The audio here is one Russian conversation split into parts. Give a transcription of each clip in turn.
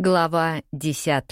Глава 10.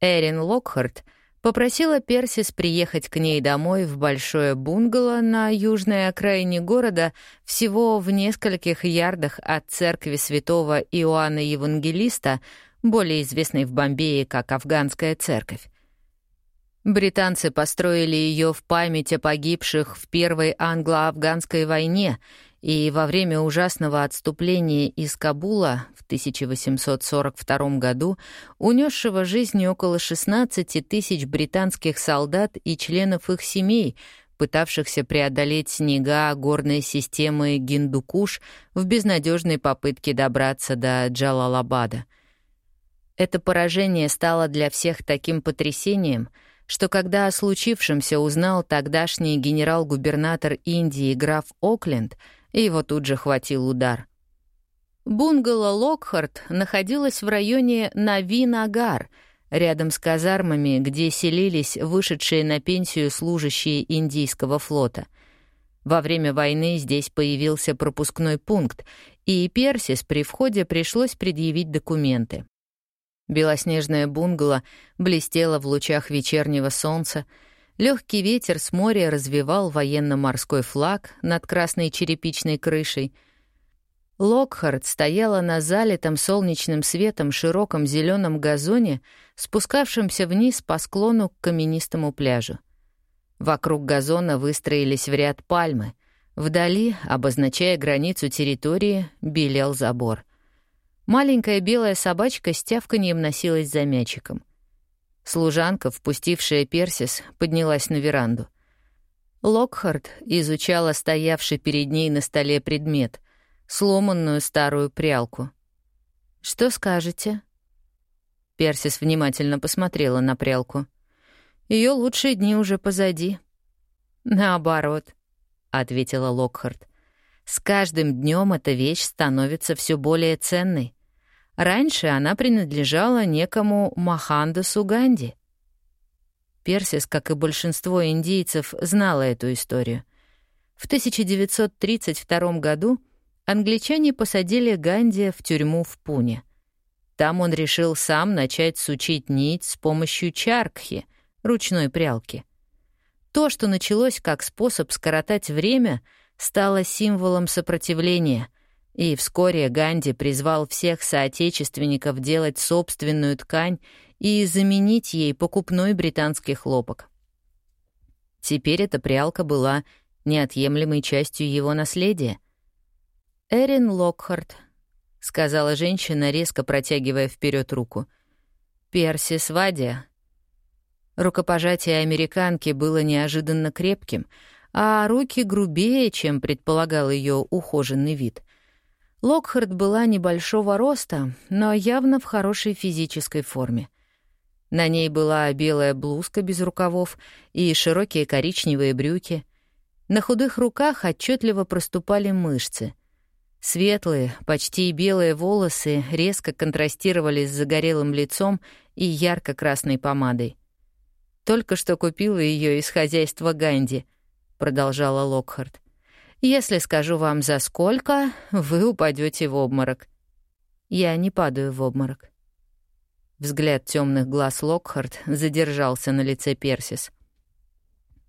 Эрин Локхарт попросила Персис приехать к ней домой в большое бунгало на южной окраине города всего в нескольких ярдах от церкви святого Иоанна Евангелиста, более известной в Бомбее как Афганская церковь. Британцы построили ее в память о погибших в Первой англо-афганской войне и во время ужасного отступления из Кабула в 1842 году, унесшего жизни около 16 тысяч британских солдат и членов их семей, пытавшихся преодолеть снега горной системы Гиндукуш в безнадежной попытке добраться до Джалалабада. Это поражение стало для всех таким потрясением — что когда о случившемся узнал тогдашний генерал-губернатор Индии граф Окленд, его тут же хватил удар. Бунгало Локхарт находилось в районе Нави-Нагар, рядом с казармами, где селились вышедшие на пенсию служащие индийского флота. Во время войны здесь появился пропускной пункт, и Персис при входе пришлось предъявить документы. Белоснежное бунгало блестело в лучах вечернего солнца, легкий ветер с моря развивал военно-морской флаг над красной черепичной крышей. Локхард стояла на залитом солнечным светом широком зеленом газоне, спускавшемся вниз по склону к каменистому пляжу. Вокруг газона выстроились в ряд пальмы. Вдали, обозначая границу территории, белел забор — Маленькая белая собачка с тявканьем носилась за мячиком. Служанка, впустившая Персис, поднялась на веранду. Локхард изучала стоявший перед ней на столе предмет — сломанную старую прялку. «Что скажете?» Персис внимательно посмотрела на прялку. Ее лучшие дни уже позади. «Наоборот», — ответила Локхард. «С каждым днем эта вещь становится все более ценной. Раньше она принадлежала некому Махандасу Ганди. Персис, как и большинство индийцев, знала эту историю. В 1932 году англичане посадили Ганди в тюрьму в Пуне. Там он решил сам начать сучить нить с помощью чаркхи, ручной прялки. То, что началось как способ скоротать время, стало символом сопротивления, и вскоре Ганди призвал всех соотечественников делать собственную ткань и заменить ей покупной британский хлопок. Теперь эта прялка была неотъемлемой частью его наследия. «Эрин Локхарт», — сказала женщина, резко протягивая вперед руку. «Перси Свадия». Рукопожатие американки было неожиданно крепким, а руки грубее, чем предполагал ее ухоженный вид — Локхард была небольшого роста, но явно в хорошей физической форме. На ней была белая блузка без рукавов и широкие коричневые брюки. На худых руках отчетливо проступали мышцы. Светлые, почти белые волосы резко контрастировали с загорелым лицом и ярко-красной помадой. «Только что купила ее из хозяйства Ганди», — продолжала Локхард. Если скажу вам за сколько, вы упадете в обморок. Я не падаю в обморок. Взгляд темных глаз Локхард задержался на лице Персис.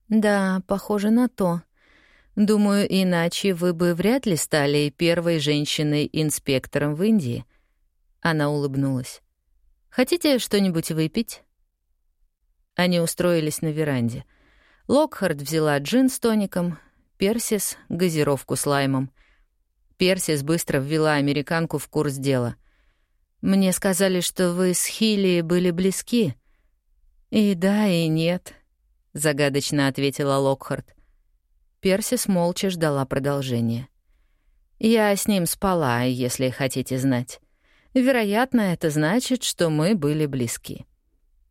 Да, похоже на то. Думаю, иначе вы бы вряд ли стали первой женщиной-инспектором в Индии. Она улыбнулась. Хотите что-нибудь выпить? Они устроились на веранде. Локхард взяла джин с тоником, Персис — газировку с лаймом. Персис быстро ввела американку в курс дела. «Мне сказали, что вы с Хилли были близки». «И да, и нет», — загадочно ответила Локхарт. Персис молча ждала продолжения. «Я с ним спала, если хотите знать. Вероятно, это значит, что мы были близки.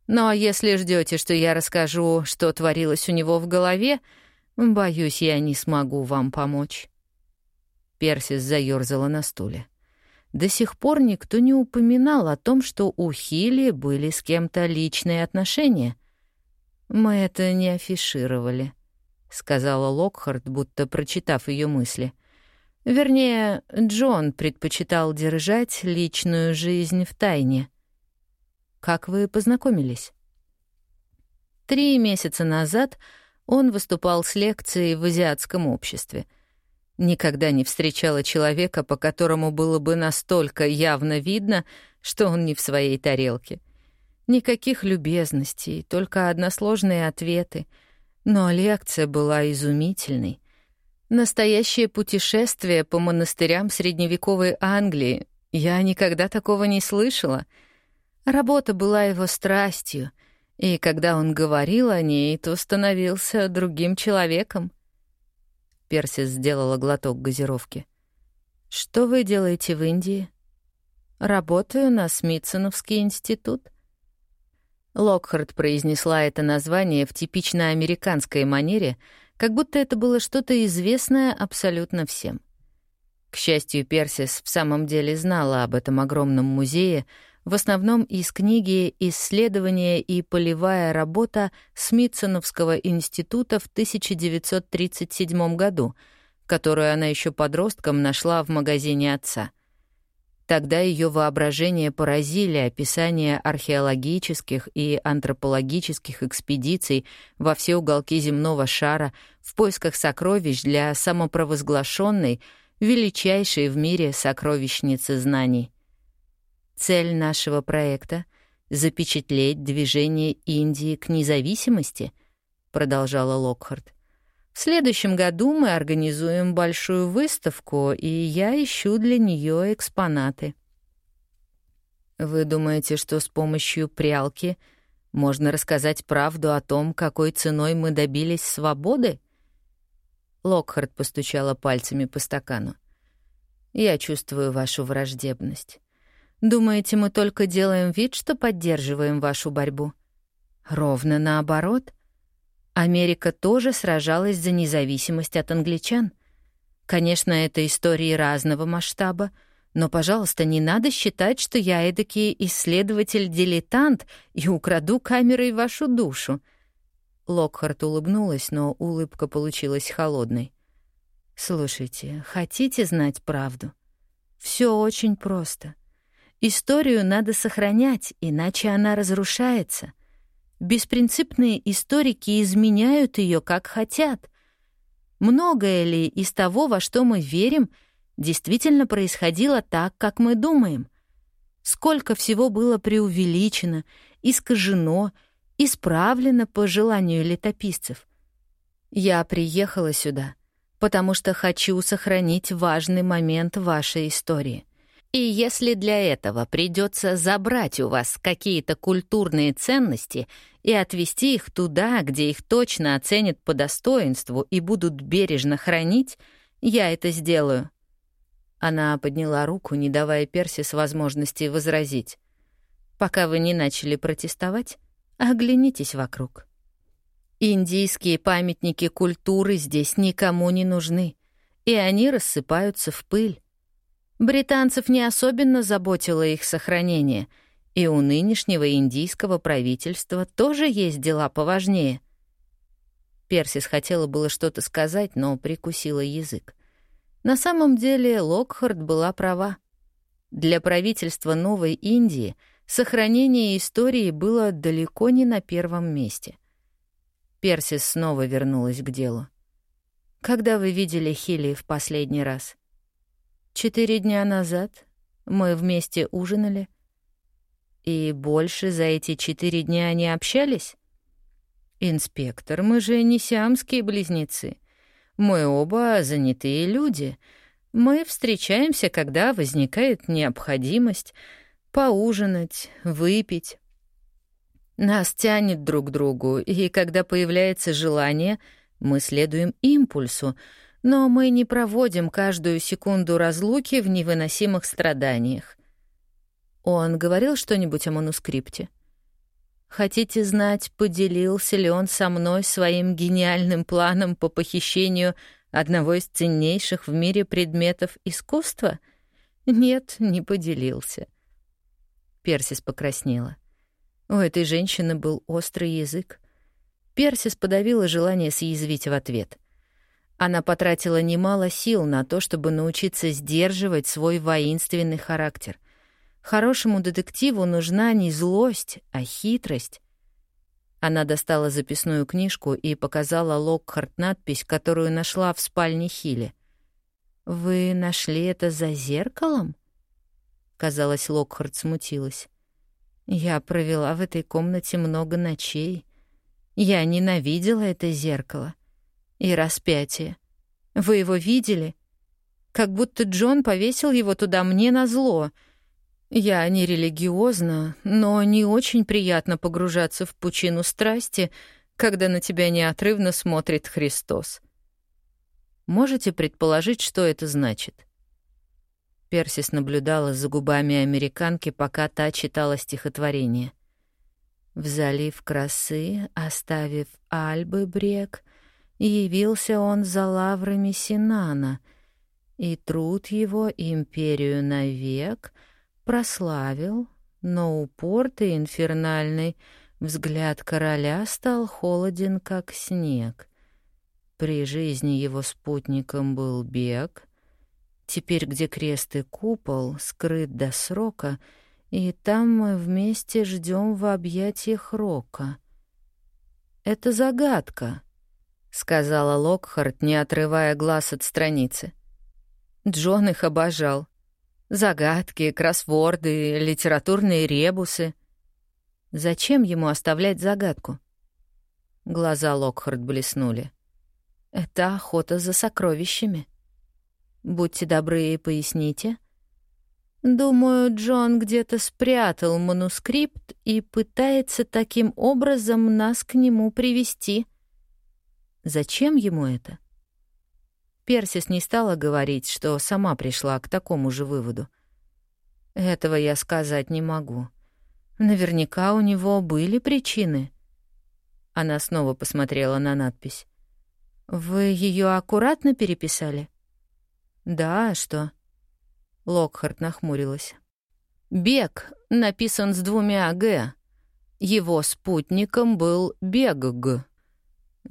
Но если ждете, что я расскажу, что творилось у него в голове, — Боюсь, я не смогу вам помочь. Персис заёрзала на стуле. До сих пор никто не упоминал о том, что у Хилли были с кем-то личные отношения. Мы это не афишировали, сказала Локхард, будто прочитав ее мысли. Вернее, Джон предпочитал держать личную жизнь в тайне. Как вы познакомились? Три месяца назад он выступал с лекцией в азиатском обществе. Никогда не встречала человека, по которому было бы настолько явно видно, что он не в своей тарелке. Никаких любезностей, только односложные ответы. Но лекция была изумительной. Настоящее путешествие по монастырям средневековой Англии. Я никогда такого не слышала. Работа была его страстью, и когда он говорил о ней, то становился другим человеком. Персис сделала глоток газировки. «Что вы делаете в Индии?» «Работаю на Смитсоновский институт». Локхард произнесла это название в типично американской манере — как будто это было что-то известное абсолютно всем. К счастью, Персис в самом деле знала об этом огромном музее, в основном из книги «Исследование и полевая работа Смитсоновского института в 1937 году», которую она еще подростком нашла в магазине отца. Тогда ее воображение поразили описания археологических и антропологических экспедиций во все уголки земного шара в поисках сокровищ для самопровозглашенной, величайшей в мире сокровищницы знаний. Цель нашего проекта — запечатлеть движение Индии к независимости, продолжала Локхарт. В следующем году мы организуем большую выставку, и я ищу для нее экспонаты. Вы думаете, что с помощью прялки можно рассказать правду о том, какой ценой мы добились свободы? Локхард постучала пальцами по стакану. Я чувствую вашу враждебность. Думаете, мы только делаем вид, что поддерживаем вашу борьбу? Ровно наоборот — Америка тоже сражалась за независимость от англичан. Конечно, это истории разного масштаба, но, пожалуйста, не надо считать, что я эдакий исследователь-дилетант и украду камерой вашу душу. Локхарт улыбнулась, но улыбка получилась холодной. «Слушайте, хотите знать правду? Все очень просто. Историю надо сохранять, иначе она разрушается». Беспринципные историки изменяют ее, как хотят. Многое ли из того, во что мы верим, действительно происходило так, как мы думаем? Сколько всего было преувеличено, искажено, исправлено по желанию летописцев? Я приехала сюда, потому что хочу сохранить важный момент вашей истории — и если для этого придется забрать у вас какие-то культурные ценности и отвести их туда, где их точно оценят по достоинству и будут бережно хранить, я это сделаю. Она подняла руку, не давая Персис возможности возразить. Пока вы не начали протестовать, оглянитесь вокруг. Индийские памятники культуры здесь никому не нужны, и они рассыпаются в пыль. Британцев не особенно заботило их сохранение, и у нынешнего индийского правительства тоже есть дела поважнее. Персис хотела было что-то сказать, но прикусила язык. На самом деле Локхард была права. Для правительства Новой Индии сохранение истории было далеко не на первом месте. Персис снова вернулась к делу. «Когда вы видели Хилли в последний раз?» Четыре дня назад мы вместе ужинали. И больше за эти четыре дня не общались? Инспектор, мы же не сиамские близнецы. Мы оба занятые люди. Мы встречаемся, когда возникает необходимость поужинать, выпить. Нас тянет друг к другу, и когда появляется желание, мы следуем импульсу — но мы не проводим каждую секунду разлуки в невыносимых страданиях. Он говорил что-нибудь о манускрипте? Хотите знать, поделился ли он со мной своим гениальным планом по похищению одного из ценнейших в мире предметов искусства? Нет, не поделился. Персис покраснела. У этой женщины был острый язык. Персис подавила желание съязвить в ответ — Она потратила немало сил на то, чтобы научиться сдерживать свой воинственный характер. Хорошему детективу нужна не злость, а хитрость. Она достала записную книжку и показала Локхарт надпись, которую нашла в спальне Хилли. «Вы нашли это за зеркалом?» Казалось, Локхарт смутилась. «Я провела в этой комнате много ночей. Я ненавидела это зеркало и распятие. Вы его видели? Как будто Джон повесил его туда мне на зло. Я не религиозна, но не очень приятно погружаться в пучину страсти, когда на тебя неотрывно смотрит Христос. Можете предположить, что это значит? Персис наблюдала за губами американки, пока та читала стихотворение. В залив красы, оставив Альбы брег, явился он за лаврами Синана, и труд его империю навек прославил, но у порты инфернальной взгляд короля стал холоден, как снег. При жизни его спутником был бег, теперь, где крест и купол, скрыт до срока, и там мы вместе ждем в объятиях рока. Это загадка —— сказала Локхарт, не отрывая глаз от страницы. Джон их обожал. Загадки, кроссворды, литературные ребусы. Зачем ему оставлять загадку? Глаза Локхарт блеснули. Это охота за сокровищами. Будьте добры и поясните. Думаю, Джон где-то спрятал манускрипт и пытается таким образом нас к нему привести. Зачем ему это? Персис не стала говорить, что сама пришла к такому же выводу. Этого я сказать не могу. Наверняка у него были причины. Она снова посмотрела на надпись. Вы ее аккуратно переписали? Да, а что? Локхарт нахмурилась. Бег написан с двумя «г». Его спутником был Бегг.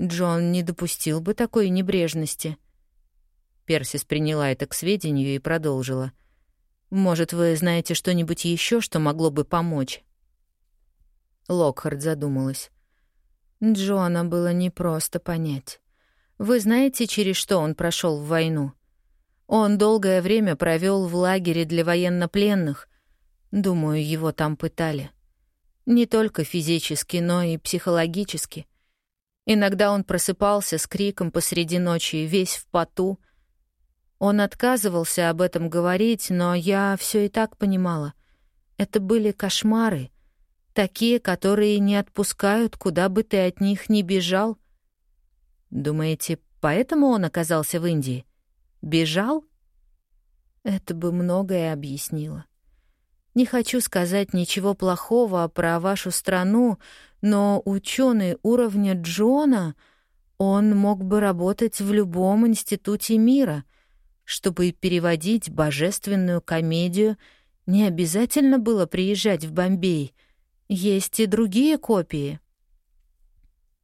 Джон не допустил бы такой небрежности. Персис приняла это к сведению и продолжила. «Может, вы знаете что-нибудь еще, что могло бы помочь?» Локхард задумалась. Джона было непросто понять. Вы знаете, через что он прошел в войну? Он долгое время провел в лагере для военнопленных. Думаю, его там пытали. Не только физически, но и психологически — Иногда он просыпался с криком посреди ночи, весь в поту. Он отказывался об этом говорить, но я все и так понимала. Это были кошмары, такие, которые не отпускают, куда бы ты от них ни бежал. Думаете, поэтому он оказался в Индии? Бежал? Это бы многое объяснило. Не хочу сказать ничего плохого про вашу страну, но ученый уровня Джона, он мог бы работать в любом институте мира. Чтобы переводить божественную комедию, не обязательно было приезжать в Бомбей. Есть и другие копии.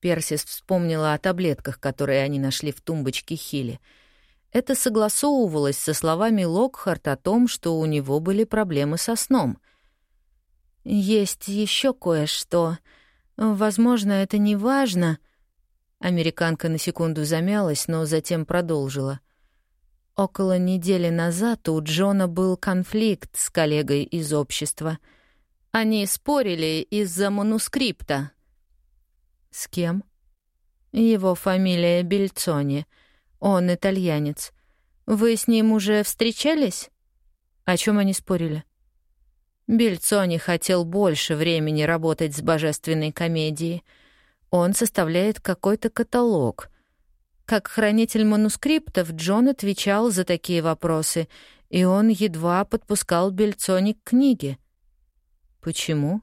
Персис вспомнила о таблетках, которые они нашли в тумбочке Хилли. Это согласовывалось со словами Локхарт о том, что у него были проблемы со сном. «Есть еще кое-что», Возможно, это не важно. Американка на секунду замялась, но затем продолжила. Около недели назад у Джона был конфликт с коллегой из общества. Они спорили из-за манускрипта. С кем? Его фамилия Бельцони. Он итальянец. Вы с ним уже встречались? О чем они спорили? Бельцони хотел больше времени работать с божественной комедией. Он составляет какой-то каталог. Как хранитель манускриптов Джон отвечал за такие вопросы, и он едва подпускал Бельцони к книге. Почему?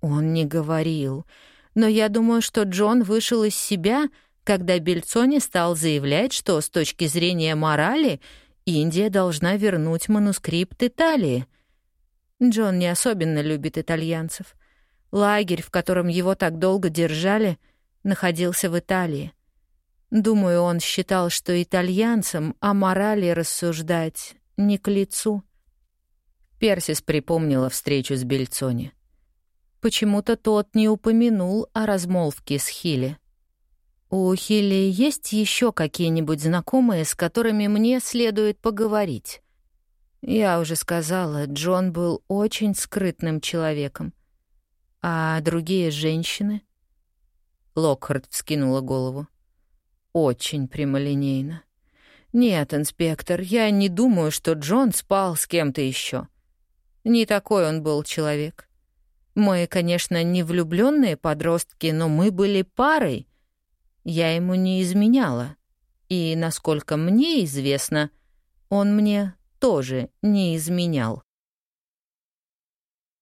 Он не говорил. Но я думаю, что Джон вышел из себя, когда Бельцони стал заявлять, что с точки зрения морали Индия должна вернуть манускрипт Италии — Джон не особенно любит итальянцев. Лагерь, в котором его так долго держали, находился в Италии. Думаю, он считал, что итальянцам о морали рассуждать не к лицу. Персис припомнила встречу с Бельцони. Почему-то тот не упомянул о размолвке с Хилли. «У Хилли есть еще какие-нибудь знакомые, с которыми мне следует поговорить?» Я уже сказала, Джон был очень скрытным человеком. А другие женщины? Локхард вскинула голову. Очень прямолинейно. Нет, инспектор, я не думаю, что Джон спал с кем-то еще. Не такой он был человек. Мы, конечно, не влюбленные подростки, но мы были парой. Я ему не изменяла. И, насколько мне известно, он мне тоже не изменял.